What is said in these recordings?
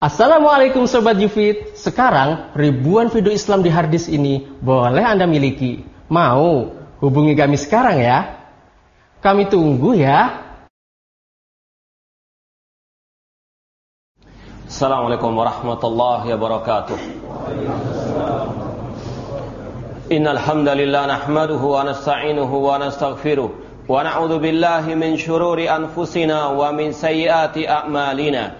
Assalamualaikum Sobat Yufid Sekarang ribuan video Islam di harddisk ini boleh Anda miliki. Mau? Hubungi kami sekarang ya? Kami tunggu ya. Assalamualaikum warahmatullahi wabarakatuh. Innal nahmaduhu wa nasta'inuhu wa nastaghfiruh wa na'udzu billahi min shururi anfusina wa min sayyiati a'malina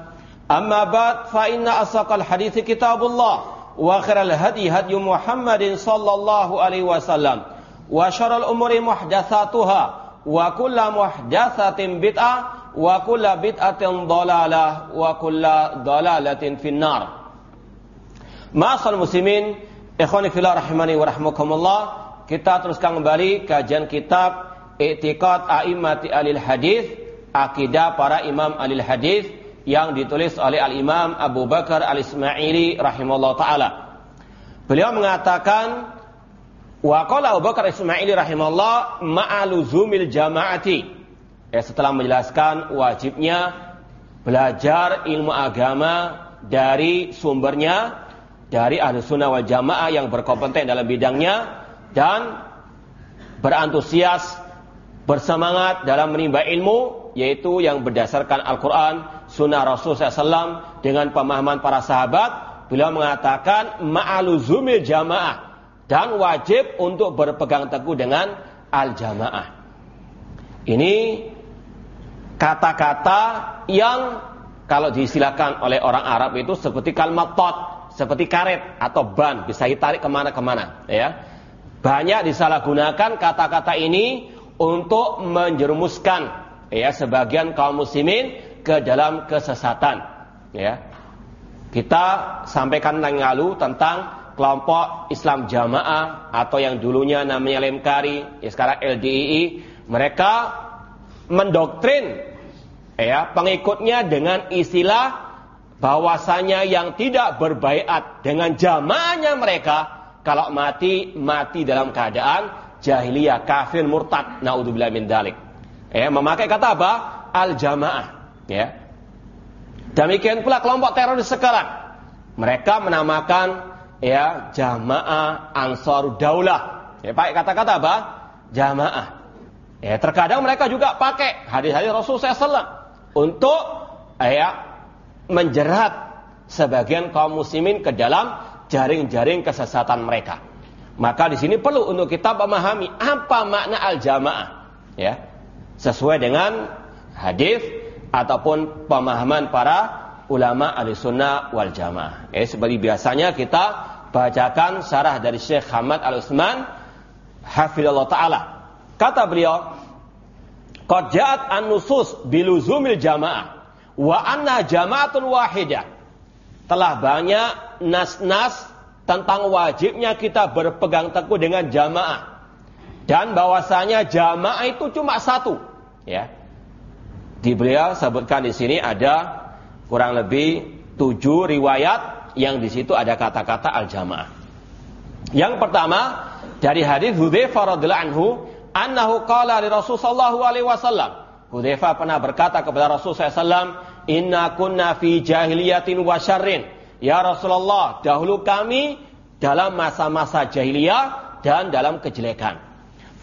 أما بعد فإن أصدق الحديث كتاب الله وخير الهدي هدي محمد صلى الله عليه وسلم وشر الأمور محدثاتها وكل محدثة بدعة وكل بدعة ضلالة وكل ضلالة في النار Ma'asal muslimin, ikhwani fillah rahimani wa rahmakumullah. Kita teruskan kembali kajian kitab I'tiqad A'immati Alil Hadis, akidah para imam alil hadis yang ditulis oleh Al-Imam Abu Bakar Al-Ismaili rahimahullah taala. Beliau mengatakan wa qala Abu Bakar Al-Ismaili rahimahullah ma'aluzumil jama'ati. Ya, setelah menjelaskan wajibnya belajar ilmu agama dari sumbernya dari ahli sunnah wal jamaah yang berkompeten dalam bidangnya dan berantusias bersemangat dalam menimba ilmu yaitu yang berdasarkan Al-Quran sunnah Rasul SAW dengan pemahaman para sahabat, beliau mengatakan ma'aluzumil jamaah dan wajib untuk berpegang teguh dengan al-jamaah. Ini kata-kata yang kalau disilakan oleh orang Arab itu seperti kalimat tot, seperti karet atau ban, bisa ditarik ke mana-kemana. Ya. Banyak disalahgunakan kata-kata ini untuk menjerumuskan ya sebagian kaum muslimin ke dalam kesesatan. Ya. Kita sampaikan yang lalu tentang kelompok Islam Jamaah atau yang dulunya namanya Lemkari, ya sekarang LDII, mereka mendoktrin ya pengikutnya dengan istilah bahwasanya yang tidak berbaiat dengan jamaahnya mereka kalau mati mati dalam keadaan jahiliyah kafir murtad naudzubillah min dalik. Ya, memakai kata apa? Al jamaah. Ya. Demikian pula kelompok teroris sekarang. Mereka menamakan ya jamaah Ansar Daulah. Ya, pakai kata-kata apa? Jamaah. Ya, terkadang mereka juga pakai hadis-hadis Rasul SAW untuk ya menjerat sebagian kaum muslimin ke dalam jaring-jaring kesesatan mereka. Maka di sini perlu untuk kita memahami apa makna al-jamaah, ya. Sesuai dengan hadis ataupun pemahaman para ulama ahli sunnah wal jamaah. Eh, seperti biasanya kita bacakan syarah dari Syekh Hamad al Utsman hafizallahu taala. Kata beliau, "Qad ja'at an-nusus biluzumil jamaah wa anna jama'atun wahidah." Telah banyak nas-nas tentang wajibnya kita berpegang teguh dengan jamaah dan bahwasanya jamaah itu cuma satu, ya. Di beliau sebutkan di sini ada kurang lebih tujuh riwayat yang di situ ada kata-kata al-jamaah. Yang pertama dari hadis Hudzaifah radhiyallahu anhu, annahu qala li Rasul sallallahu alaihi wasallam. Hudzaifah pernah berkata kepada Rasul sallallahu "Inna kunna fi jahiliyatin wa syarrin." Ya Rasulullah, dahulu kami dalam masa-masa jahiliyah dan dalam kejelekan.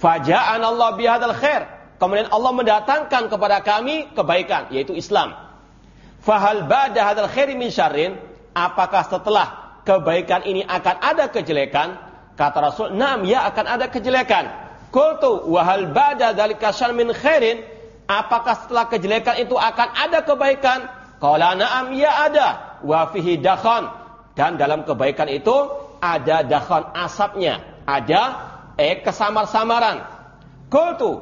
Faja'an Allah bihadal khair. Kemudian Allah mendatangkan kepada kami kebaikan, yaitu Islam. Fahal ba'da hadal khairi min syarrin, apakah setelah kebaikan ini akan ada kejelekan? Kata Rasul, "Naam, ya akan ada kejelekan." Qultu, "Wa hal ba'da dzalika min khairin?" Apakah setelah kejelekan itu akan ada kebaikan? Qala na'am, ya ada. Wa dakhan. Dan dalam kebaikan itu ada dakhan asapnya, ada eh kesamar-samaran. Qultu,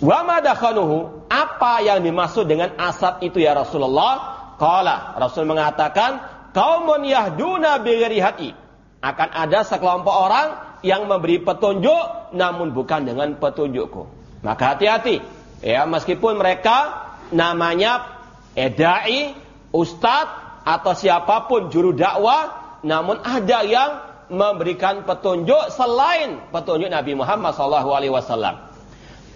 "Wa ma dakhanuhu?" Apa yang dimaksud dengan asap itu ya Rasulullah? Qala, Rasul mengatakan, "Qaumun yahduna hati." Akan ada sekelompok orang yang memberi petunjuk namun bukan dengan petunjukku. Maka hati-hati. Ya, meskipun mereka namanya edai, ustadz atau siapa pun juru dakwah, namun ada yang memberikan petunjuk selain petunjuk Nabi Muhammad SAW.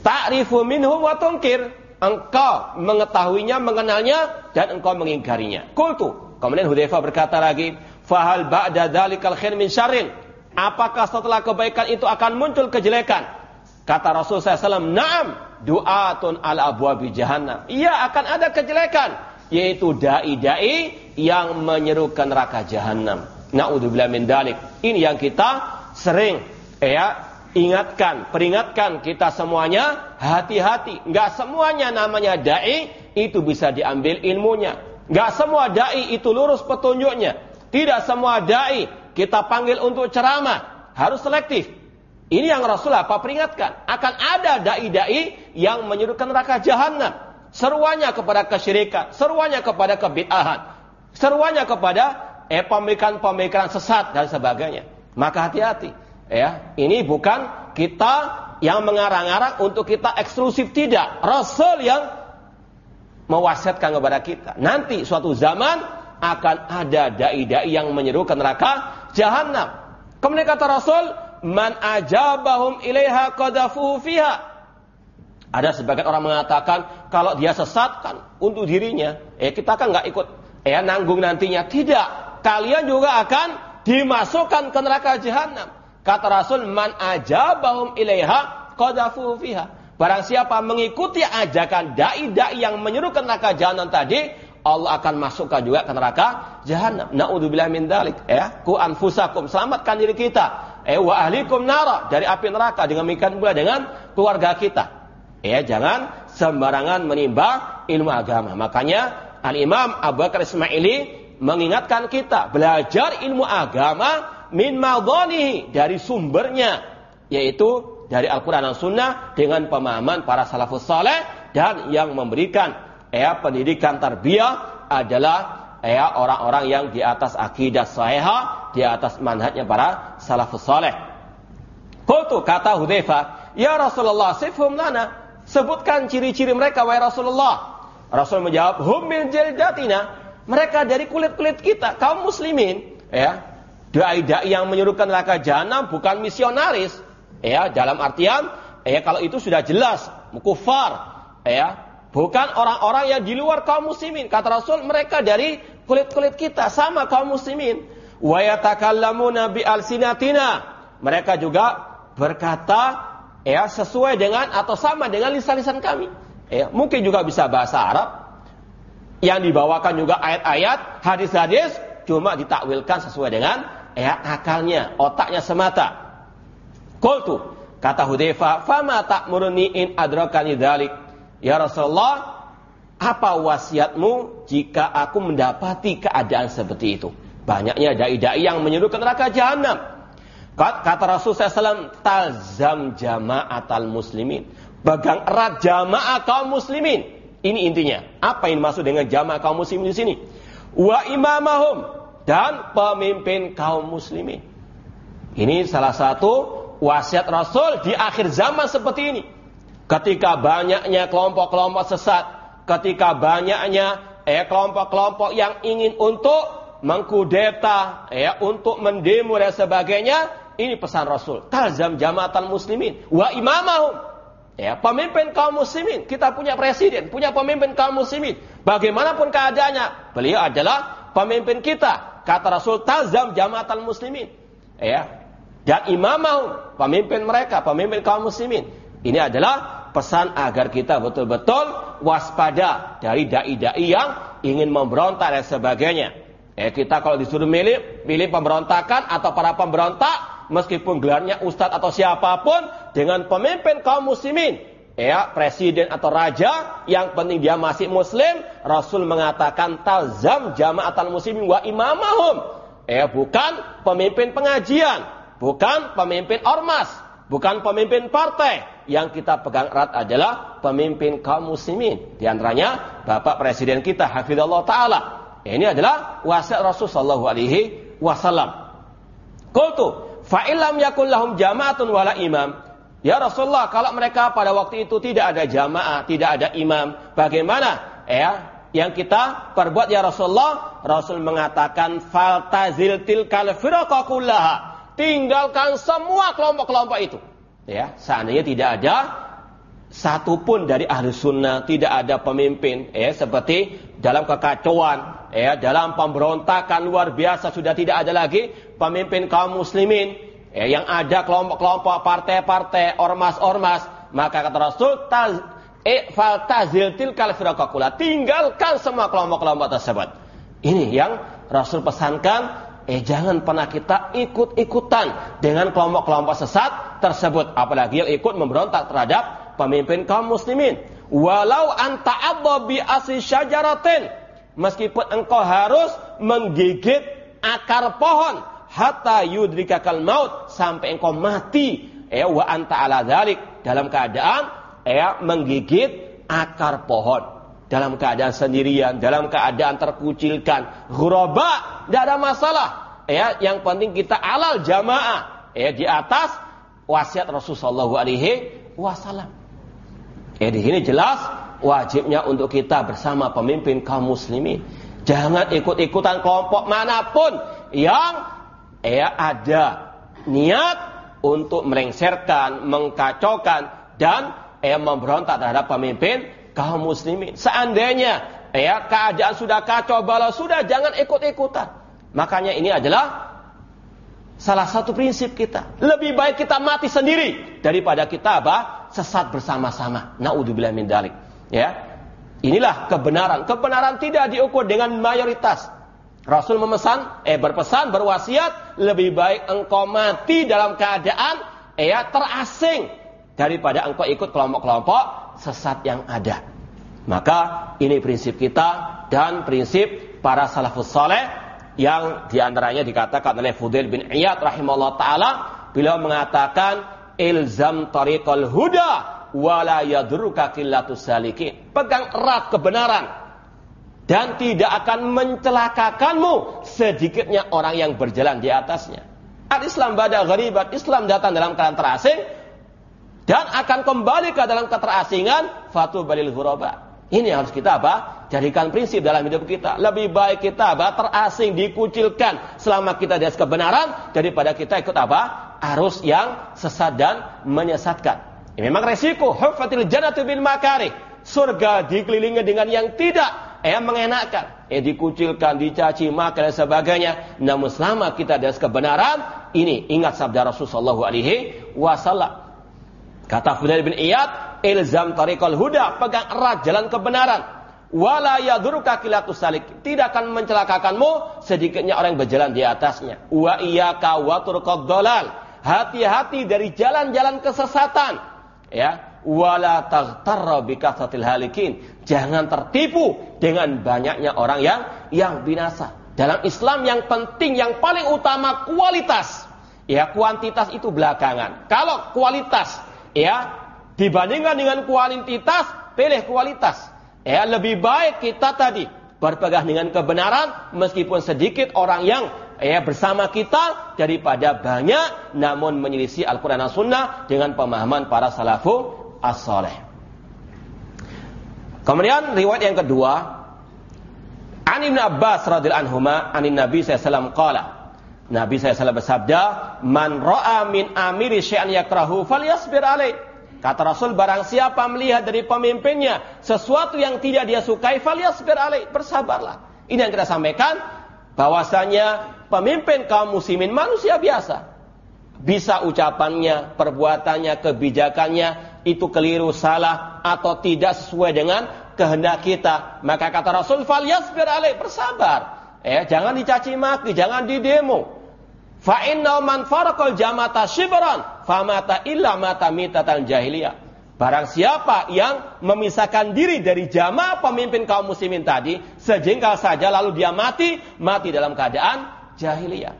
Ta'rifu minhum wa tunkir engkau mengetahuinya, mengenalnya dan engkau mengingkarinya. Kultu. Kemudian Hudzaifah berkata lagi, "Fahal ba'da dzalikal khair min syarrin?" Apakah setelah kebaikan itu akan muncul kejelekan? Kata Rasul SAW, "Na'am, du'atun ala abwabi jahannam." Iya, akan ada kejelekan, yaitu dai-dai yang menyerukan neraka jahanam. Na'udzubillah min dalik. Ini yang kita sering ya ingatkan, peringatkan kita semuanya, hati-hati. Enggak semuanya namanya dai itu bisa diambil ilmunya. Enggak semua dai itu lurus petunjuknya. Tidak semua dai kita panggil untuk ceramah, harus selektif. Ini yang Rasul apa peringatkan, akan ada dai-dai yang menyuruhkan neraka jahanam. Seruannya kepada kesyirikan, seruannya kepada kebid'ahan, seruannya kepada eh pemikiran-pemikiran sesat dan sebagainya. Maka hati-hati. Ya, ini bukan kita yang mengarang-arang untuk kita eksklusif tidak. Rasul yang mewasiatkan kepada kita. Nanti suatu zaman akan ada dai-dai yang menyeru ke neraka jahanam. Kemudian kata Rasul, "Man ajabahum ilaiha qadafu fiha." Ada sebagian orang mengatakan kalau dia sesatkan untuk dirinya, eh kita kan nggak ikut eh nanggung nantinya. Tidak, kalian juga akan dimasukkan ke neraka jahanam. Kata Rasul, man ajabahum ilaiha qadafu fiha. Barang siapa mengikuti ajakan dai-dai yang menyuruh ke neraka jahanam tadi, Allah akan masukkan juga ke neraka jahanam. Naudzubillah min dalik. Ya, ku anfusakum, selamatkan diri kita. Eh wa ahlikum nara dari api neraka dengan demikian pula dengan keluarga kita. Ya, jangan sembarangan menimba ilmu agama. Makanya Al Imam Abu Bakar Ismaili mengingatkan kita belajar ilmu agama min madhanihi dari sumbernya yaitu dari Al-Qur'an dan Sunnah dengan pemahaman para salafus saleh dan yang memberikan ya pendidikan tarbiyah adalah ya orang-orang yang di atas akidah sahihah, di atas manhajnya para salafus saleh. Qultu kata Hudzaifah, "Ya Rasulullah, sifhum lana." Sebutkan ciri-ciri mereka wahai Rasulullah. Rasul menjawab, "Hum min jaldatina." Mereka dari kulit-kulit kita, kaum muslimin, ya. Dai-dai yang menyuruhkan neraka jahanam bukan misionaris. Ya, dalam artian ya kalau itu sudah jelas mukufar. Ya, bukan orang-orang yang di luar kaum muslimin. Kata Rasul mereka dari kulit-kulit kita sama kaum muslimin. Wa yatakallamuna bi alsinatina. Mereka juga berkata ya sesuai dengan atau sama dengan lisan-lisan kami. Ya, mungkin juga bisa bahasa Arab. Yang dibawakan juga ayat-ayat, hadis-hadis cuma ditakwilkan sesuai dengan ya akalnya, otaknya semata. Qultu kata Hudzaifah, "Fama ta'muruni in adrakani dzalik?" Ya Rasulullah, apa wasiatmu jika aku mendapati keadaan seperti itu? Banyaknya dai-dai yang menyuruh ke neraka jahanam. Kata Rasul SAW, talzam jama'atal muslimin. Bagang erat jamaah kaum muslimin. Ini intinya. Apa yang dimaksud dengan jamaah kaum muslimin di sini? Wa imamahum dan pemimpin kaum muslimin. Ini salah satu wasiat Rasul di akhir zaman seperti ini. Ketika banyaknya kelompok-kelompok sesat, ketika banyaknya eh kelompok-kelompok yang ingin untuk mengkudeta, ya untuk mendemo dan sebagainya, ini pesan Rasul. Talzam jamaatan muslimin wa imamahum. Ya, pemimpin kaum muslimin. Kita punya presiden, punya pemimpin kaum muslimin. Bagaimanapun keadaannya, beliau adalah pemimpin kita. Kata Rasul, tazam jamaatan muslimin. Ya. Dan imamah, pemimpin mereka, pemimpin kaum muslimin. Ini adalah pesan agar kita betul-betul waspada dari dai-dai yang ingin memberontak dan sebagainya. Eh kita kalau disuruh milih, pilih pemberontakan atau para pemberontak, meskipun gelarnya ustadz atau siapa pun, dengan pemimpin kaum muslimin, ya presiden atau raja, yang penting dia masih muslim, Rasul mengatakan talzam jama'atal muslimin wa imamahum. Ya bukan pemimpin pengajian, bukan pemimpin ormas, bukan pemimpin partai. Yang kita pegang erat adalah pemimpin kaum muslimin. Di antaranya Bapak Presiden kita Hafizullah Ta'ala. Ini adalah wasiat Rasul Sallallahu Alaihi Wasallam. Kultu, fa'ilam yakun lahum jama'atun wala imam. Ya Rasulullah, kalau mereka pada waktu itu tidak ada jamaah, tidak ada imam, bagaimana? Ya, yang kita perbuat ya Rasulullah, Rasul mengatakan faltazil tilkal firaqakullaha tinggalkan semua kelompok-kelompok itu. Ya, seandainya tidak ada satupun dari ahli sunnah, tidak ada pemimpin, ya seperti dalam kekacauan, ya dalam pemberontakan luar biasa sudah tidak ada lagi pemimpin kaum muslimin, ya, yang ada kelompok-kelompok partai-partai, ormas-ormas, maka kata Rasul, taz, e, fal tazil tilkal firaqakula, tinggalkan semua kelompok-kelompok tersebut. Ini yang Rasul pesankan Eh jangan pernah kita ikut-ikutan dengan kelompok-kelompok sesat tersebut. Apalagi yang ikut memberontak terhadap pemimpin kaum muslimin. Walau anta bi asli syajaratin. Meskipun engkau harus menggigit akar pohon. Hatta yudrikakal maut. Sampai engkau mati. Eh wa anta ala dhalik. Dalam keadaan eh menggigit akar pohon dalam keadaan sendirian, dalam keadaan terkucilkan, ghuraba, tidak ada masalah. Ya, yang penting kita alal jamaah, ya di atas wasiat Rasulullah alaihi wasallam. Ya di sini jelas wajibnya untuk kita bersama pemimpin kaum muslimin. Jangan ikut-ikutan kelompok mana pun yang ya ada niat untuk melengsarkan, mengkacaukan dan ya memberontak terhadap pemimpin kaum muslimin. Seandainya ya keadaan sudah kacau balau sudah jangan ikut-ikutan. Makanya ini adalah salah satu prinsip kita. Lebih baik kita mati sendiri daripada kita apa? sesat bersama-sama. Naudzubillah min dalik. Ya. Inilah kebenaran. Kebenaran tidak diukur dengan mayoritas. Rasul memesan, eh berpesan, berwasiat, lebih baik engkau mati dalam keadaan eh terasing daripada engkau ikut kelompok-kelompok sesat yang ada. Maka ini prinsip kita dan prinsip para salafus saleh yang di antaranya dikatakan oleh Fudail bin Iyad rahimahullah taala beliau mengatakan ilzam tariqal huda wala yadruka salikin. Pegang erat kebenaran dan tidak akan mencelakakanmu sedikitnya orang yang berjalan di atasnya. Al-Islam bada gharibat, Islam datang dalam keadaan terasing dan akan kembali ke dalam keterasingan fatu balil ghuraba. Ini harus kita apa? Jadikan prinsip dalam hidup kita. Lebih baik kita apa? Terasing, dikucilkan selama kita di atas kebenaran daripada kita ikut apa? Arus yang sesat dan menyesatkan. Ini memang resiko. Hufatil jannatu bil makari. Surga dikelilingi dengan yang tidak yang mengenakan. Eh dikucilkan, dicaci, maka dan sebagainya. Namun selama kita atas kebenaran, ini ingat sabda Rasulullah alaihi wasallam. Kata Fudail bin Iyad, ilzam tariqal huda, pegang erat jalan kebenaran. Wala yaduruka kilatus salik. Tidak akan mencelakakanmu sedikitnya orang yang berjalan di atasnya. Wa iyyaka wa turqad. Hati-hati dari jalan-jalan kesesatan. Ya, wala taghtarra bikasatil halikin. Jangan tertipu dengan banyaknya orang yang yang binasa. Dalam Islam yang penting, yang paling utama kualitas. Ya, kuantitas itu belakangan. Kalau kualitas ya dibandingkan dengan kualitas pilih kualitas ya lebih baik kita tadi berpegang dengan kebenaran meskipun sedikit orang yang ya bersama kita daripada banyak namun menyelisih Al-Qur'an dan Sunnah dengan pemahaman para salafu as-saleh. Kemudian riwayat yang kedua An Ibn Abbas radhiyallahu anhuma anin Nabi sallallahu qala Nabi SAW bersabda, "Man ra'a min amiri syai'an yakrahu falyasbir alaih." Kata Rasul, barang siapa melihat dari pemimpinnya sesuatu yang tidak dia sukai, falyasbir alaih, bersabarlah. Ini yang kita sampaikan, bahwasanya pemimpin kaum muslimin manusia biasa. Bisa ucapannya, perbuatannya, kebijakannya itu keliru, salah atau tidak sesuai dengan kehendak kita. Maka kata Rasul, falyasbir alaih, bersabar. Ya, jangan dicaci maki, jangan didemo. Fa inna man jamata shibran famata illa mata mitatan jahiliyah. Barang siapa yang memisahkan diri dari jamaah pemimpin kaum muslimin tadi, sejengkal saja lalu dia mati, mati dalam keadaan jahiliyah.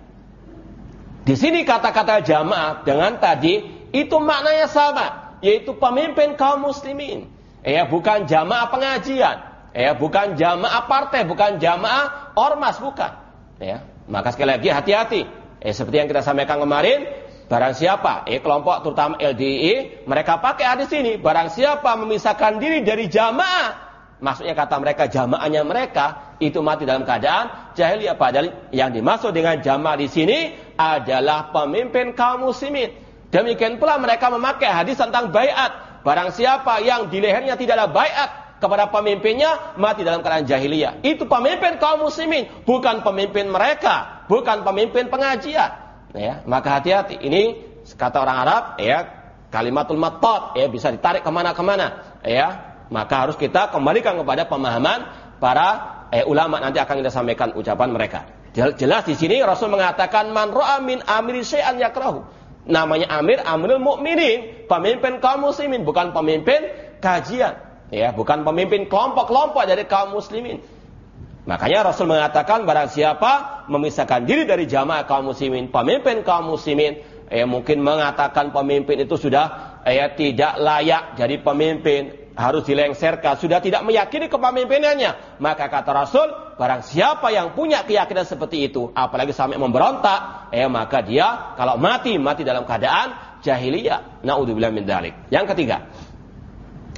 Di sini kata-kata jamaah dengan tadi itu maknanya sama, yaitu pemimpin kaum muslimin. Ya, bukan jamaah pengajian. Ya, bukan jamaah partai, bukan jamaah ormas, bukan. Ya, maka sekali lagi hati-hati. Eh, seperti yang kita sampaikan kemarin, barang siapa, eh kelompok terutama LDI, mereka pakai hadis ini, barang siapa memisahkan diri dari jamaah, maksudnya kata mereka jamaahnya mereka itu mati dalam keadaan jahiliyah padahal yang dimaksud dengan jamaah di sini adalah pemimpin kaum muslimin. Demikian pula mereka memakai hadis tentang bayat. Barang siapa yang di lehernya tidak ada bayat, kepada pemimpinnya mati dalam keadaan jahiliyah. Itu pemimpin kaum muslimin, bukan pemimpin mereka, bukan pemimpin pengajian. Ya, maka hati-hati. Ini kata orang Arab, ya kalimatul matot, ya bisa ditarik ke mana-kemana. Ya, maka harus kita kembalikan kepada pemahaman para eh, ulama nanti akan kita sampaikan ucapan mereka. Jelas di sini Rasul mengatakan man ro'a min amri syai'an yakrahu. Namanya amir, amirul mukminin, pemimpin kaum muslimin, bukan pemimpin kajian. Ya bukan pemimpin kelompok-kelompok dari kaum muslimin. Makanya Rasul mengatakan barang siapa memisahkan diri dari jamaah kaum muslimin, pemimpin kaum muslimin, ya mungkin mengatakan pemimpin itu sudah ya tidak layak jadi pemimpin, harus dilengserkan, sudah tidak meyakini kepemimpinannya. Maka kata Rasul, barang siapa yang punya keyakinan seperti itu, apalagi sampai memberontak, ya maka dia kalau mati mati dalam keadaan jahiliyah. Naudzubillah min dalik. Yang ketiga,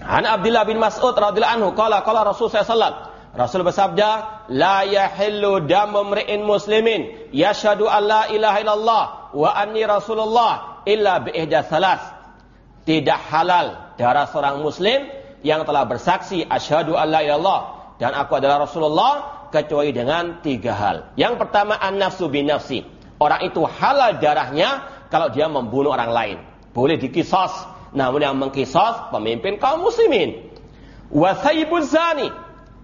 An Abdullah bin Mas'ud radhiyallahu anhu qala qala Rasul sallallahu Rasul bersabda, "La yahillu damu mri'in muslimin yashhadu an la ilaha illallah wa anni Rasulullah illa bi salas." Tidak halal darah seorang muslim yang telah bersaksi asyhadu an la ilallah dan aku adalah Rasulullah kecuali dengan tiga hal. Yang pertama an-nafsu bin nafsi. Orang itu halal darahnya kalau dia membunuh orang lain. Boleh dikisos namun yang mengkisos pemimpin kaum muslimin. Wasaibun zani.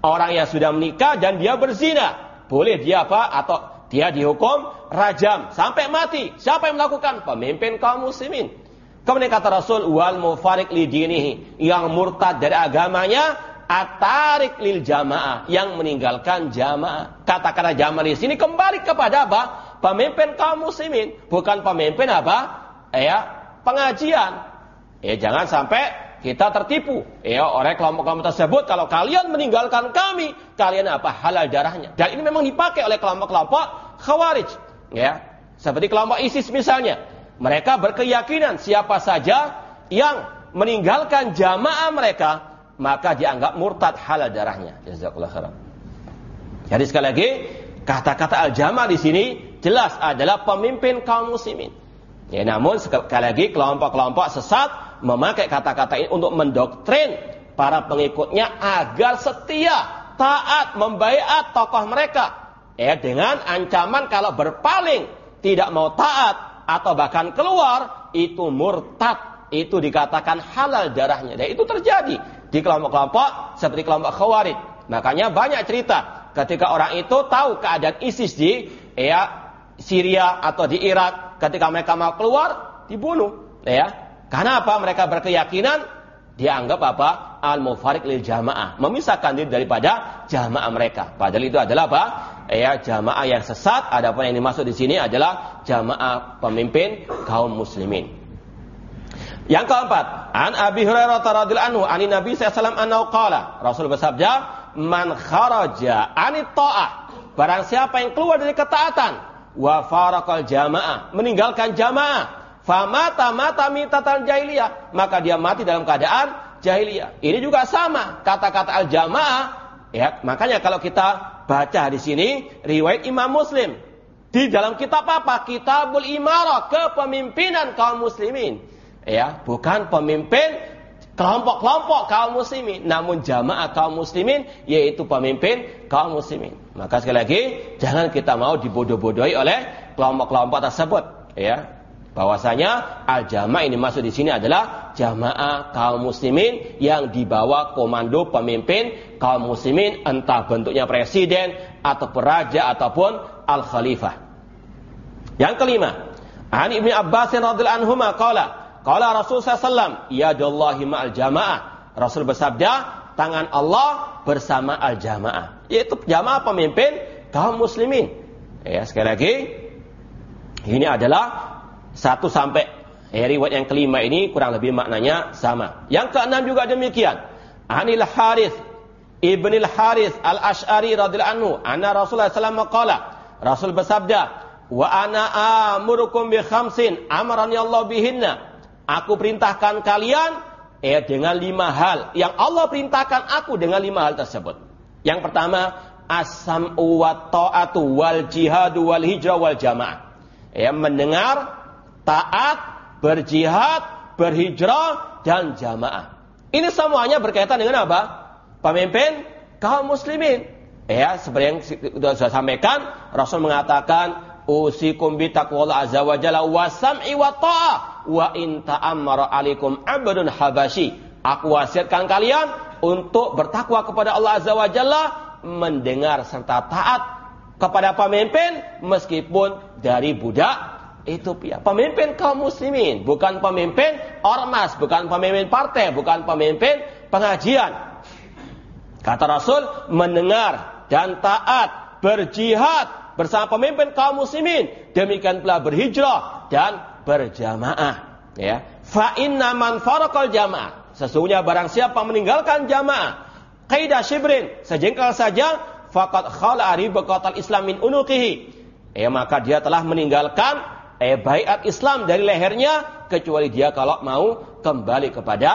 Orang yang sudah menikah dan dia berzina. Boleh dia apa? Atau dia dihukum rajam sampai mati. Siapa yang melakukan? Pemimpin kaum muslimin. Kemudian kata Rasul wal mufarik li dinihi yang murtad dari agamanya atarik lil jamaah yang meninggalkan jamaah. Kata-kata jamaah di sini kembali kepada apa? Pemimpin kaum muslimin, bukan pemimpin apa? Ya, pengajian. Ya jangan sampai kita tertipu. Ya oleh kelompok-kelompok tersebut kalau kalian meninggalkan kami, kalian apa halal darahnya. Dan ini memang dipakai oleh kelompok-kelompok khawarij. Ya, seperti kelompok ISIS misalnya. Mereka berkeyakinan siapa saja yang meninggalkan jamaah mereka, maka dianggap murtad halal darahnya. Jazakallah. Jadi sekali lagi, kata-kata al-jamaah di sini jelas adalah pemimpin kaum muslimin. Ya, namun sekali lagi kelompok-kelompok sesat memakai kata-kata ini untuk mendoktrin para pengikutnya agar setia, taat, membaiat tokoh mereka. Ya, dengan ancaman kalau berpaling, tidak mau taat atau bahkan keluar, itu murtad, itu dikatakan halal darahnya. Dan itu terjadi di kelompok-kelompok seperti kelompok Khawarij. Makanya banyak cerita ketika orang itu tahu keadaan ISIS di ya Syria atau di Irak, ketika mereka mau keluar dibunuh, ya karena apa? Mereka berkeyakinan dianggap apa? Al-mufarik lil jamaah. Memisahkan diri daripada jamaah mereka. Padahal itu adalah apa? Ya, jamaah yang sesat. Adapun yang dimaksud di sini adalah jamaah pemimpin kaum muslimin. Yang keempat, an Abi Hurairah radhiyallahu anhu, ani Nabi sallallahu alaihi wasallam Rasul bersabda, "Man kharaja anit ta'ah." Barang siapa yang keluar dari ketaatan, wa faraqal jamaah, meninggalkan jamaah, Famata mata mitatan jahiliyah. Maka dia mati dalam keadaan jahiliyah. Ini juga sama. Kata-kata al-jamaah. Ya, makanya kalau kita baca di sini riwayat Imam Muslim di dalam kitab apa? Kitabul Imarah kepemimpinan kaum muslimin. Ya, bukan pemimpin kelompok-kelompok kaum muslimin, namun jamaah kaum muslimin yaitu pemimpin kaum muslimin. Maka sekali lagi jangan kita mau dibodoh-bodohi oleh kelompok-kelompok tersebut, ya. Bahwasanya al-jamaah ini masuk di sini adalah jamaah kaum muslimin yang dibawa komando pemimpin kaum muslimin entah bentuknya presiden atau peraja ataupun al-khalifah. Yang kelima, An Ibnu Abbas radhiyallahu anhu qala qala Rasul sallallahu ya Allahi ma'al jamaah. Rasul bersabda, tangan Allah bersama al-jamaah. Yaitu jamaah pemimpin kaum muslimin. Ya, sekali lagi ini adalah satu sampai eh, riwayat yang kelima ini kurang lebih maknanya sama. Yang keenam juga demikian. Anil Harith Ibnil Harith Al Ash'ari radhiyallahu anhu, anna Rasulullah sallallahu alaihi Rasul bersabda, "Wa ana amurukum bi khamsin amarani Allah bihinna." Aku perintahkan kalian eh dengan lima hal yang Allah perintahkan aku dengan lima hal tersebut. Yang pertama, asam wa ta'atu wal jihadu wal hijrah wal jamaah. Ya, mendengar taat, berjihad, berhijrah, dan jamaah. Ini semuanya berkaitan dengan apa? Pemimpin kaum muslimin. Ya, seperti yang sudah saya sampaikan, Rasul mengatakan, usikum bi taqwallah azza wa jalla wa sam'i wa ta'ah wa in ta'ammara alaikum abdun habashi. Aku wasiatkan kalian untuk bertakwa kepada Allah azza wa jalla, mendengar serta taat kepada pemimpin meskipun dari budak pihak pemimpin kaum muslimin, bukan pemimpin ormas, bukan pemimpin partai, bukan pemimpin pengajian. Kata Rasul, mendengar dan taat, berjihad bersama pemimpin kaum muslimin, demikian pula berhijrah dan berjamaah. Ya, fa inna man farakal jamaah. Sesungguhnya barang siapa meninggalkan jamaah, kaidah shibrin, sejengkal saja, fakat khala ribaqatal Islam min unuqihi. Ya, maka dia telah meninggalkan eh bayat Islam dari lehernya kecuali dia kalau mau kembali kepada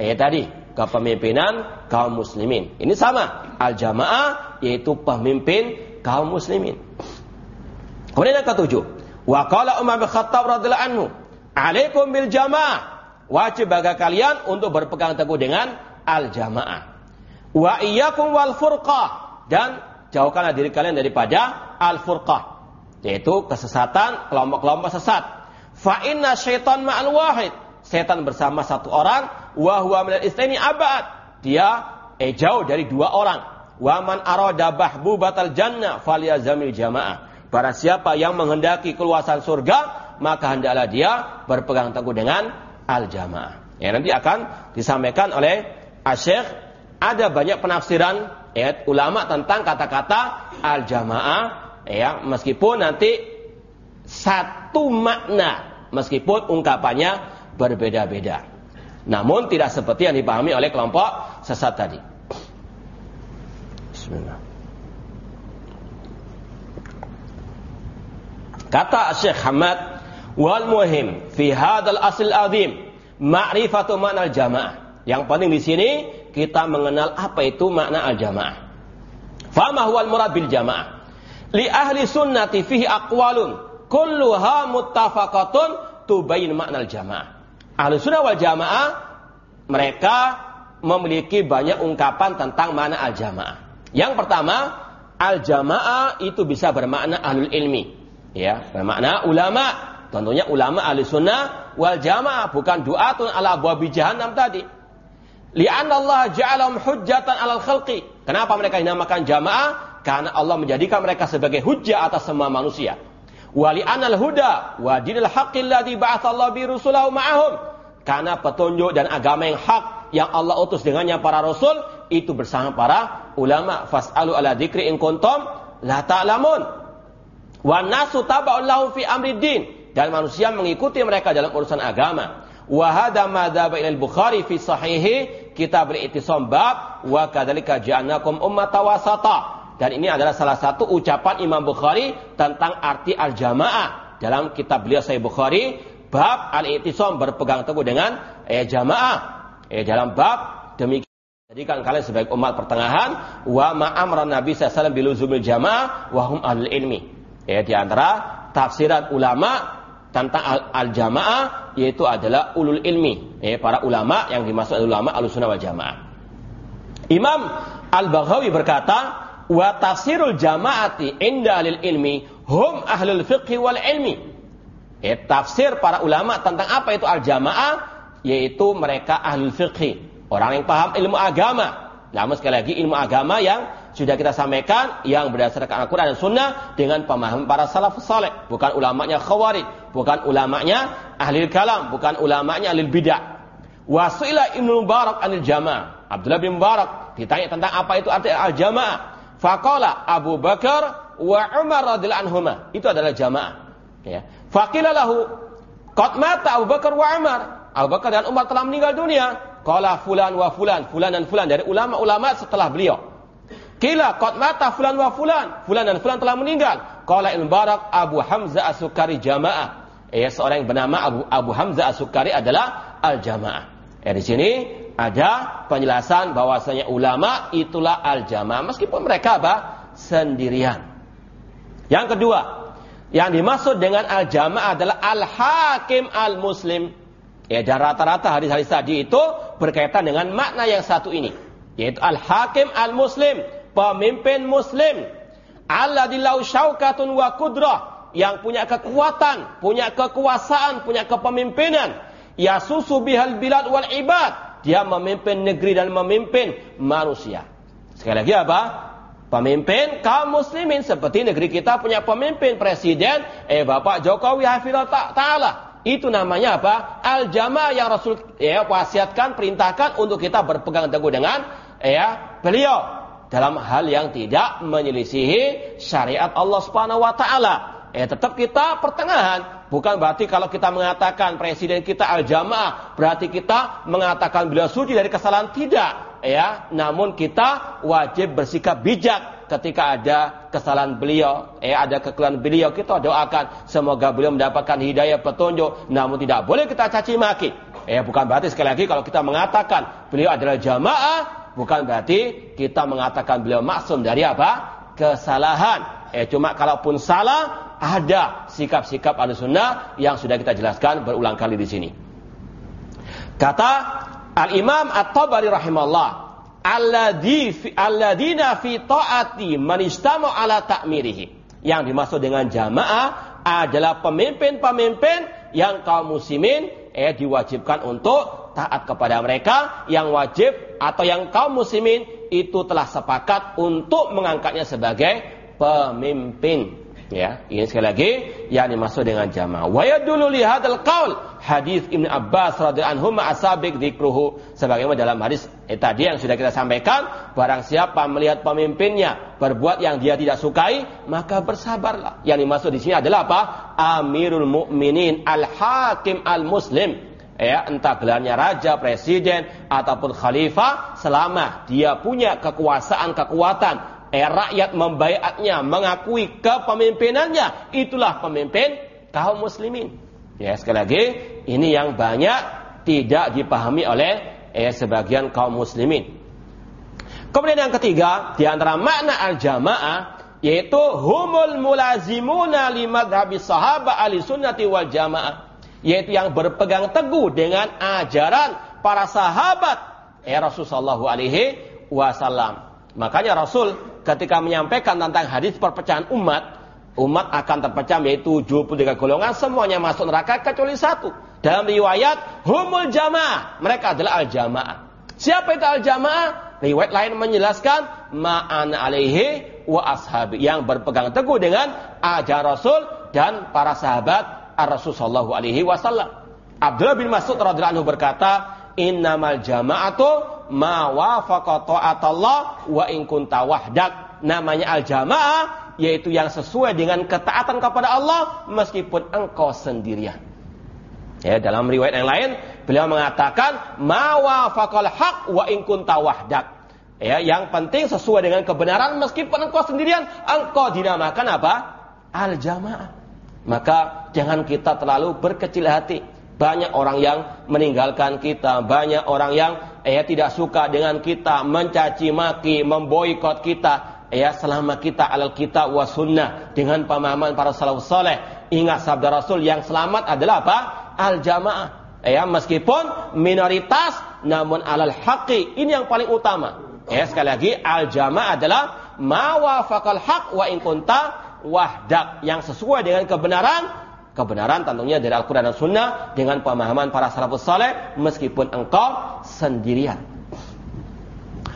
eh tadi kepemimpinan kaum muslimin. Ini sama al-jamaah yaitu pemimpin kaum muslimin. Kemudian yang ketujuh, wa qala Umar bin Khattab radhiyallahu anhu, "Alaikum bil jamaah." Wajib bagi kalian untuk berpegang teguh dengan al-jamaah. Wa iyyakum wal furqah dan jauhkanlah diri kalian daripada al-furqah yaitu kesesatan kelompok-kelompok sesat. Fa inna syaitan ma'al wahid. Setan bersama satu orang, wa huwa minal istaini abad. Dia eh jauh dari dua orang. Wa man arada bahbubatal jannah falyazamil jamaah. Para siapa yang menghendaki keluasan surga, maka hendaklah dia berpegang teguh dengan al-jamaah. Ya, nanti akan disampaikan oleh Asyik ada banyak penafsiran ayat ulama tentang kata-kata al-jamaah ya meskipun nanti satu makna meskipun ungkapannya berbeda-beda. Namun tidak seperti yang dipahami oleh kelompok sesat tadi. Bismillah. Kata Syekh Hamad, wal muhim fi hadzal asl azim ma'rifatu makna al-jamaah. Yang penting di sini kita mengenal apa itu makna al-jamaah. Fama huwal murad bil jamaah? Li ahli sunnati fihi aqwalun kulluha muttafaqatun tubayin makna jamaah. Ahli sunnah wal jamaah mereka memiliki banyak ungkapan tentang mana al jamaah. Yang pertama, al jamaah itu bisa bermakna ahlul ilmi, ya, bermakna ulama. Tentunya ulama ahli sunnah wal jamaah bukan duatun ala abwabi jahannam tadi. Li'anna Allah hujjatan alal khalqi. Kenapa mereka dinamakan jamaah? Karena Allah menjadikan mereka sebagai hujah atas semua manusia. Wali anal huda wa dinil haqqil ladzi ba'atsallahu bi rusulahu ma'ahum. Karena petunjuk dan agama yang hak yang Allah utus dengannya para rasul itu bersama para ulama. Fas'alu ala dzikri in kuntum la ta'lamun. Wa nasu taba'un lahu fi amri din. Dan manusia mengikuti mereka dalam urusan agama. Wa hadha madzhab ila al-Bukhari fi sahihi kitab al-Ittisam bab wa kadzalika ja'alnakum ummatan wasata. Dan ini adalah salah satu ucapan Imam Bukhari tentang arti al-jamaah. Dalam kitab beliau Sahih Bukhari, bab al-i'tisam berpegang teguh dengan eh, jamaah. Eh, dalam bab demikian jadikan kalian sebagai umat pertengahan wa ma'amra Nabi sallallahu biluzumil jamaah wa hum ahlul ilmi. Ya, di antara tafsiran ulama tentang al-jamaah yaitu adalah ulul ilmi, ya, para ulama yang dimaksud ulama al-sunnah wal jamaah. Imam Al-Baghawi berkata, wa tasirul jama'ati inda alil ilmi hum ahlul fiqh wal ilmi. Eh, tafsir para ulama tentang apa itu al-jamaah yaitu mereka ahli fiqh, orang yang paham ilmu agama. Namun sekali lagi ilmu agama yang sudah kita sampaikan yang berdasarkan Al-Quran dan Sunnah dengan pemahaman para salaf saleh, bukan ulamanya khawarij, bukan ulamanya ahli kalam, bukan ulamanya ahli bidah. Wasilah Ibnu Mubarak anil jamaah. Abdullah bin Mubarak ditanya tentang apa itu arti al-jamaah. Faqala Abu Bakar wa Umar radhiyallahu anhuma. Itu adalah jamaah. Ya. Faqila lahu qad mata Abu Bakar wa Umar. Abu Bakar dan Umar telah meninggal dunia. Qala fulan wa fulan, fulan dan fulan dari ulama-ulama setelah beliau. Kila qad mata fulan wa fulan, fulan dan fulan telah meninggal. Qala Ibn Barak Abu Hamzah As-Sukari jamaah. Eh seorang yang bernama Abu Abu Hamzah As-Sukari adalah al-jamaah. Eh di sini ada penjelasan bahwasanya ulama itulah al-jamaah meskipun mereka apa? sendirian. Yang kedua, yang dimaksud dengan al-jamaah adalah al-hakim al-muslim. Ya, dan rata-rata hadis-hadis tadi itu berkaitan dengan makna yang satu ini, yaitu al-hakim al-muslim, pemimpin muslim. Alladillahu syaukatun wa kudrah, yang punya kekuatan, punya kekuasaan, punya kepemimpinan. Ya susu bihal bilad wal ibad. Dia memimpin negeri dan memimpin manusia. Sekali lagi apa? Pemimpin kaum muslimin seperti negeri kita punya pemimpin presiden eh Bapak Jokowi hafizah ta'ala itu namanya apa? Al-jamaah yang Rasul ya wasiatkan, perintahkan untuk kita berpegang teguh dengan ya beliau dalam hal yang tidak menyelisihi syariat Allah Subhanahu wa taala. Ya tetap kita pertengahan. Bukan berarti kalau kita mengatakan presiden kita al-jamaah, berarti kita mengatakan beliau suci dari kesalahan tidak, ya. Namun kita wajib bersikap bijak ketika ada kesalahan beliau, eh ada kekeliruan beliau, kita doakan semoga beliau mendapatkan hidayah petunjuk. Namun tidak boleh kita caci maki. Eh bukan berarti sekali lagi kalau kita mengatakan beliau adalah jamaah, bukan berarti kita mengatakan beliau maksum dari apa? Kesalahan. Eh cuma kalaupun salah ada sikap-sikap sunnah yang sudah kita jelaskan berulang kali di sini. Kata Al Imam At-Tabari rahimahullah, alladhi fi taati man ala ta'mirihi. Yang dimaksud dengan jamaah adalah pemimpin-pemimpin yang kaum muslimin eh diwajibkan untuk taat kepada mereka yang wajib atau yang kaum muslimin itu telah sepakat untuk mengangkatnya sebagai pemimpin. Ya, ini sekali lagi yang dimaksud dengan jamaah. Wa yadullu li hadzal qaul hadis Ibnu Abbas radhiyallahu anhu asabiq dzikruhu sebagaimana dalam hadis eh, tadi yang sudah kita sampaikan, barang siapa melihat pemimpinnya berbuat yang dia tidak sukai, maka bersabarlah. Yang dimaksud di sini adalah apa? Amirul Mukminin, Al-Hakim Al-Muslim. Ya, entah gelarnya raja, presiden ataupun khalifah selama dia punya kekuasaan, kekuatan eh, rakyat membaiatnya, mengakui kepemimpinannya, itulah pemimpin kaum muslimin. Ya, sekali lagi, ini yang banyak tidak dipahami oleh eh, sebagian kaum muslimin. Kemudian yang ketiga, di antara makna al-jamaah yaitu humul mulazimuna limadhabi sahaba ali sunnati wal jamaah yaitu yang berpegang teguh dengan ajaran para sahabat eh, Rasulullah alaihi wasallam. Makanya Rasul ketika menyampaikan tentang hadis perpecahan umat, umat akan terpecah yaitu 73 golongan semuanya masuk neraka kecuali satu. Dalam riwayat humul jamaah, mereka adalah al jamaah. Siapa itu al jamaah? Riwayat lain menjelaskan ma'an alaihi wa ashabi yang berpegang teguh dengan ajaran Rasul dan para sahabat Ar-Rasul sallallahu alaihi wasallam. Abdullah bin Mas'ud radhiyallahu anhu berkata, "Innamal jama'atu ma wafaqa ta'atallah wa in kunta wahdak. Namanya al-jamaah yaitu yang sesuai dengan ketaatan kepada Allah meskipun engkau sendirian. Ya, dalam riwayat yang lain beliau mengatakan ma wafaqal haq wa in kunta wahdak. Ya, yang penting sesuai dengan kebenaran meskipun engkau sendirian, engkau dinamakan apa? Al-jamaah. Maka jangan kita terlalu berkecil hati. Banyak orang yang meninggalkan kita, banyak orang yang ya tidak suka dengan kita, mencaci maki, memboikot kita, ya selama kita alal kita wa sunnah dengan pemahaman para salafus saleh. Ingat sabda Rasul yang selamat adalah apa? Al jamaah. Ya meskipun minoritas namun alal haqi ini yang paling utama. Ya sekali lagi al jamaah adalah ma wafaqal haq wa in kunta wahdak yang sesuai dengan kebenaran kebenaran tentunya dari Al-Quran dan Sunnah dengan pemahaman para salafus saleh meskipun engkau sendirian.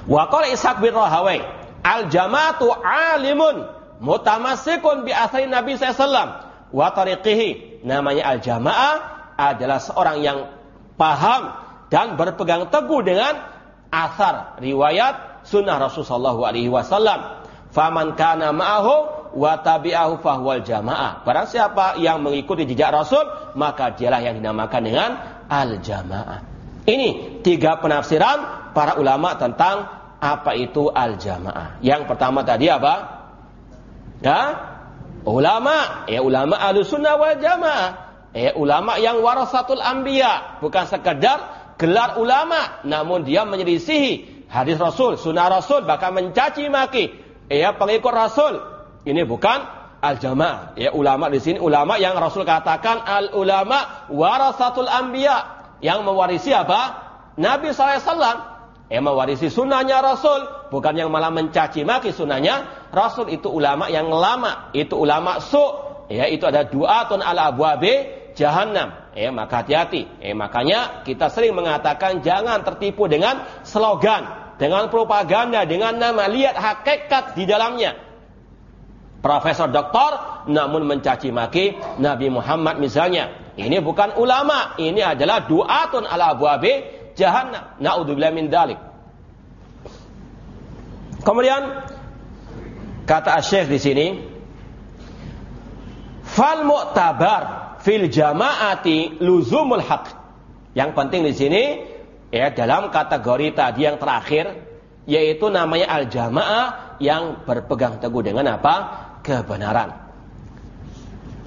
Wa qala Ishaq bin Rahawai, al-jama'atu alimun mutamassikun bi athari Nabi SAW wa. Namanya al-jama'ah adalah seorang yang paham dan berpegang teguh dengan asar riwayat sunnah Rasulullah SAW. Faman kana ma'ahu wa tabi'ahu fahwal jamaah. Barang siapa yang mengikuti jejak Rasul, maka dialah yang dinamakan dengan al-jamaah. Ini tiga penafsiran para ulama tentang apa itu al-jamaah. Yang pertama tadi apa? Ya, ulama, ya ulama al-sunnah wal jamaah. Ya, ulama yang warasatul anbiya, bukan sekedar gelar ulama, namun dia menyelisihi hadis Rasul, sunnah Rasul, bahkan mencaci maki ya pengikut Rasul ini bukan al-jamaah. Ya, ulama di sini ulama yang Rasul katakan al-ulama warasatul anbiya. Yang mewarisi apa? Nabi SAW. Yang mewarisi sunnahnya Rasul. Bukan yang malah mencaci maki sunnahnya. Rasul itu ulama yang lama. Itu ulama su. Ya, itu ada du'atun ala abwabe jahannam. Ya, maka hati-hati. Ya, makanya kita sering mengatakan jangan tertipu dengan slogan. Dengan propaganda. Dengan nama. Lihat hakikat di dalamnya profesor doktor namun mencaci maki Nabi Muhammad misalnya. Ini bukan ulama, ini adalah duatun ala abwabi jahannam. Naudzubillah min dalik. Kemudian kata Syekh di sini fal mu'tabar fil jama'ati luzumul haq. Yang penting di sini ya dalam kategori tadi yang terakhir yaitu namanya al jamaah yang berpegang teguh dengan apa? kebenaran.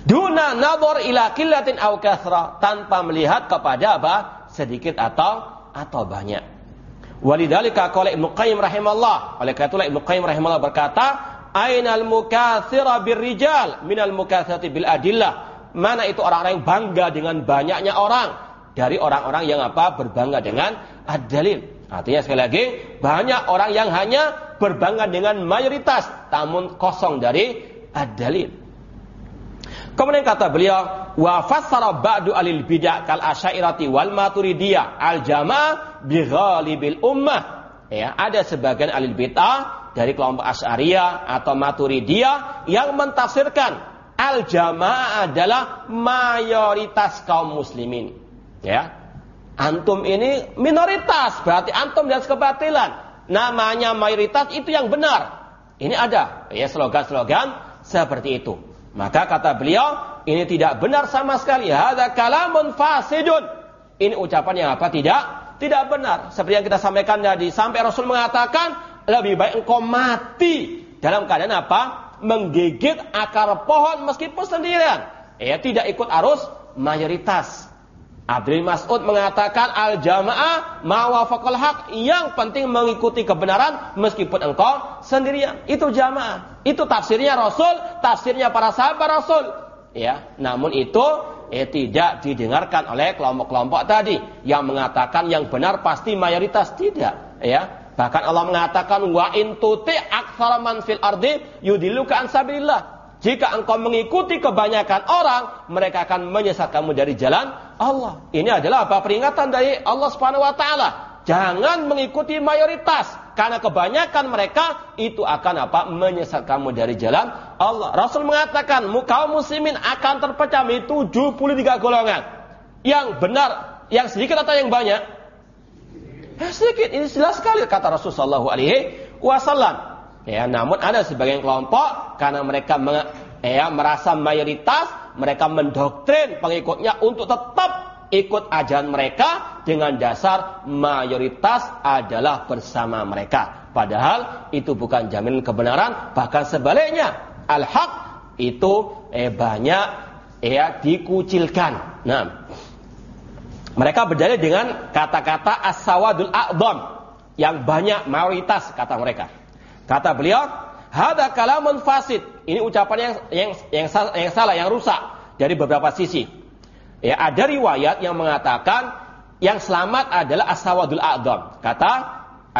Duna nador ila killatin au tanpa melihat kepada apa? sedikit atau atau banyak. Walidhalika qala Ibnu Qayyim rahimallah. Oleh karena itulah Ibnu Qayyim rahimallah berkata, "Ainal mukatsira birrijal minal mukatsirati bil adillah." Mana itu orang-orang yang bangga dengan banyaknya orang dari orang-orang yang apa? berbangga dengan ad-dalil. Artinya sekali lagi, banyak orang yang hanya berbangga dengan mayoritas namun kosong dari ad-dalil. Kemudian kata beliau, wa fassara ba'du alil bid'ah kal asy'ariyati wal maturidiyah al jamaah bi ghalibil ummah. Ya, ada sebagian alil bid'ah dari kelompok Asy'ariyah atau Maturidiyah yang mentafsirkan al jamaah adalah mayoritas kaum muslimin. Ya. Antum ini minoritas, berarti antum dan kebatilan namanya mayoritas itu yang benar. Ini ada ya slogan-slogan seperti itu. Maka kata beliau, ini tidak benar sama sekali. Hadza kalamun fasidun. Ini ucapan yang apa? Tidak tidak benar. Seperti yang kita sampaikan tadi, sampai Rasul mengatakan lebih baik engkau mati dalam keadaan apa? Menggigit akar pohon meskipun sendirian. Ya, tidak ikut arus mayoritas. Abdul Mas'ud mengatakan al jamaah mawafaqal haq yang penting mengikuti kebenaran meskipun engkau sendirian. Itu jamaah. Itu tafsirnya Rasul, tafsirnya para sahabat Rasul. Ya, namun itu eh, tidak didengarkan oleh kelompok-kelompok tadi yang mengatakan yang benar pasti mayoritas tidak, ya. Bahkan Allah mengatakan wa in tuti aktsara man fil ardi yudiluka an sabilillah. Jika engkau mengikuti kebanyakan orang, mereka akan menyesatkanmu dari jalan Allah. Ini adalah apa? Peringatan dari Allah Subhanahu wa taala. Jangan mengikuti mayoritas karena kebanyakan mereka itu akan apa? menyesatkanmu dari jalan Allah. Rasul mengatakan, kaum muslimin akan terpecah menjadi 73 golongan. Yang benar, yang sedikit atau yang banyak? Ya sedikit. Ini jelas sekali kata Rasulullah alaihi wasallam. Ya, namun ada sebagian kelompok karena mereka ya, merasa mayoritas, mereka mendoktrin pengikutnya untuk tetap ikut ajaran mereka dengan dasar mayoritas adalah bersama mereka. Padahal itu bukan jaminan kebenaran, bahkan sebaliknya al-haq itu eh, banyak ya dikucilkan. Nah, mereka berdalil dengan kata-kata as-sawadul a'dham yang banyak mayoritas kata mereka. Kata beliau, "Hada kalamun fasid." Ini ucapan yang yang yang, yang salah, yang rusak dari beberapa sisi. Ya, ada riwayat yang mengatakan yang selamat adalah as-sawadul a'dham. Kata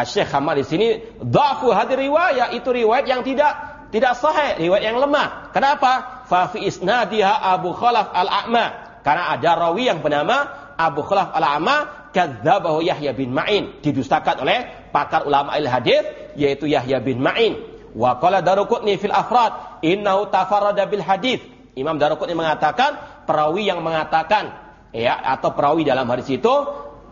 Syekh Hamad di sini, "Dhafu hadir riwayat itu riwayat yang tidak tidak sahih, riwayat yang lemah. Kenapa? fa fi isnadiha Abu Khalaf al-A'ma. Karena ada rawi yang bernama Abu Khalaf al-A'ma kadzabahu Yahya bin Ma'in didustakan oleh pakar ulama al-hadis yaitu Yahya bin Ma'in. Wa qala Daruqutni fil afrad innahu tafarrada bil hadis. Imam Daruqutni mengatakan perawi yang mengatakan ya atau perawi dalam hadis itu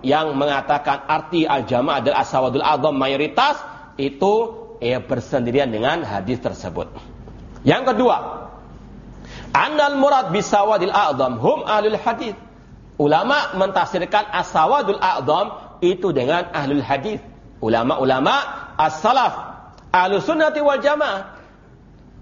yang mengatakan arti al-jama' adalah asawadul azam mayoritas itu ya bersendirian dengan hadis tersebut. Yang kedua, Annal murad bisawadil a'dham hum ahlul hadis. Ulama mentafsirkan asawadul a'dham itu dengan ahlul hadis. Ulama-ulama as-salaf, ahlus sunnati wal jamaah.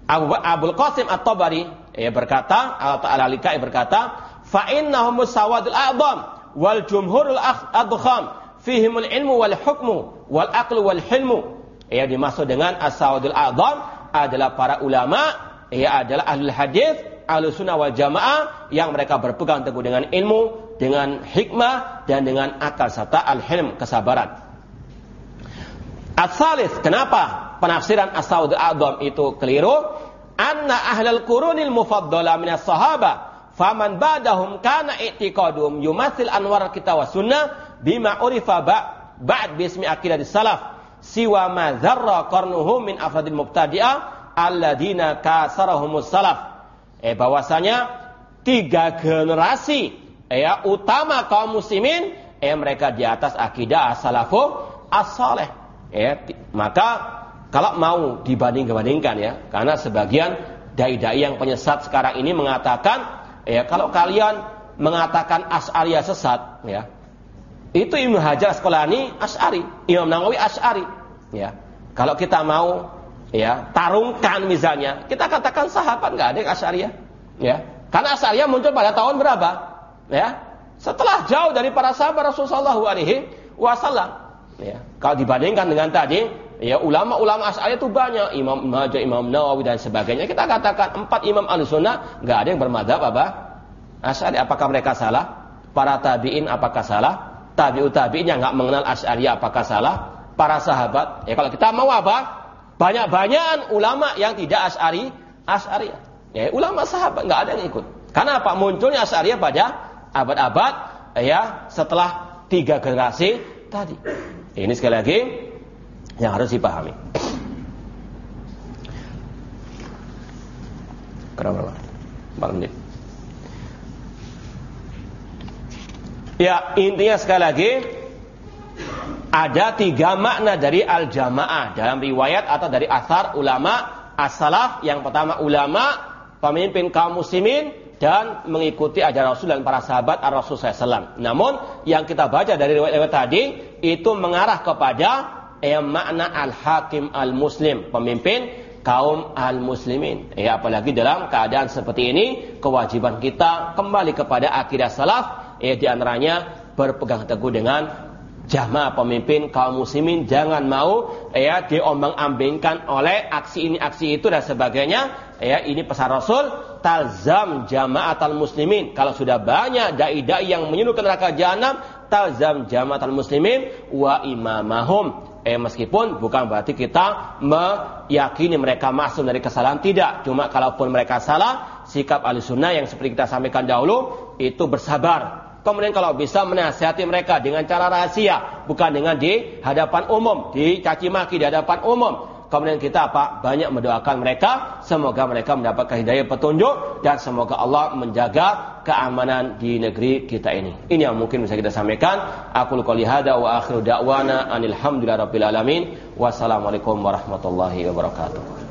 Abu Abul Qasim At-Tabari ia berkata, atau Al-Alikai berkata, fa innahum sawadul a'dham wal jumhurul adkham fihimul ilmu wal hukmu wal aqlu wal hilmu. Ia dimaksud dengan as-sawadul a'dham adalah para ulama, ia adalah ahlul hadis ahlu sunnah wal jamaah yang mereka berpegang teguh dengan ilmu, dengan hikmah, dan dengan akal serta al-hilm, kesabaran. As-salis, kenapa penafsiran as-saud adam itu keliru? Anna ahlal qurunil mufaddala minas sahaba faman ba'dahum kana i'tiqadum yumathil anwar kita wa sunnah bima urifa ba'd bismi akidah salaf siwa ma dzarra qarnuhum min afradil mubtadi'ah alladina kasarahumus salaf eh bahwasanya tiga generasi ya utama kaum muslimin eh mereka di atas akidah as-salafu as-saleh eh maka kalau mau dibanding-bandingkan ya karena sebagian dai-dai yang penyesat sekarang ini mengatakan ya kalau kalian mengatakan as'ariyah sesat ya itu Ibnu Hajar Asqalani As'ari Imam Nawawi As'ari ya. Kalau kita mau ya tarungkan misalnya kita katakan sahabat nggak ada yang asyariah ya. Karena asyariah muncul pada tahun berapa? Ya setelah jauh dari para sahabat Rasulullah Alaihi Wasallam ya kalau dibandingkan dengan tadi ya ulama-ulama asyariah itu banyak Imam Majah Imam Nawawi dan sebagainya kita katakan empat Imam Al-Sunnah nggak ada yang bermadhab apa asyari apakah mereka salah para tabiin apakah salah tabiut tabiin yang nggak mengenal asyariah apakah salah para sahabat ya kalau kita mau apa banyak-banyakan ulama yang tidak as'ari, as'ari. Ya, ulama sahabat nggak ada yang ikut. Karena apa? Munculnya as'ari pada abad-abad ya setelah tiga generasi tadi. Ini sekali lagi yang harus dipahami. Ya, intinya sekali lagi ada tiga makna dari al-jamaah dalam riwayat atau dari asar ulama as-salaf. Yang pertama ulama, pemimpin kaum muslimin dan mengikuti ajaran Rasul dan para sahabat ar-Rasul SAW. Namun yang kita baca dari riwayat-riwayat tadi itu mengarah kepada eh, makna al-hakim al-muslim, pemimpin kaum al-muslimin. Ya, apalagi dalam keadaan seperti ini, kewajiban kita kembali kepada akidah salaf, ya di antaranya berpegang teguh dengan jamaah pemimpin kaum muslimin. Jangan mau ya diombang-ambingkan oleh aksi ini aksi itu dan sebagainya. Ya ini pesan Rasul talzam jamaatal muslimin. Kalau sudah banyak dai-dai yang menyuruh ke neraka jahanam talzam jamaatal muslimin wa imamahum. Eh meskipun bukan berarti kita meyakini mereka masuk dari kesalahan. Tidak. Cuma kalaupun mereka salah sikap ahli sunnah yang seperti kita sampaikan dahulu itu bersabar. Kemudian kalau bisa menasihati mereka dengan cara rahasia, bukan dengan di hadapan umum, dicaci maki di hadapan umum. Kemudian kita apa? Banyak mendoakan mereka, semoga mereka mendapatkan hidayah petunjuk dan semoga Allah menjaga keamanan di negeri kita ini. Ini yang mungkin bisa kita sampaikan. Aku qouli hada wa akhiru da'wana anil hamdulillahi rabbil alamin. Wassalamualaikum warahmatullahi wabarakatuh.